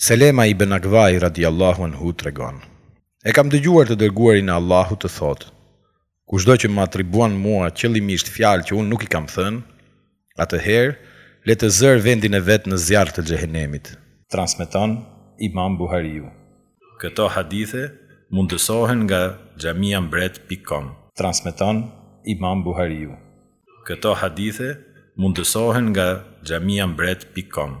Seleme ibn Ekva radijallahu anhu tregon, E kam dëgjuar të Dërguarin e Allahut të thotë, Kushdo që më atribuon mua qëllimisht fjalë që unë nuk i kam thënë, atëherë le të zërë vendin e vet në zjarr të xhehenemit. Transmeton Imam Buhariu. Këto hadithe mundësohen nga xhamiambret pikë kom. Transmeton Imam Buhariu. Këto hadithe mundësohen nga xhamiambret pikë kom.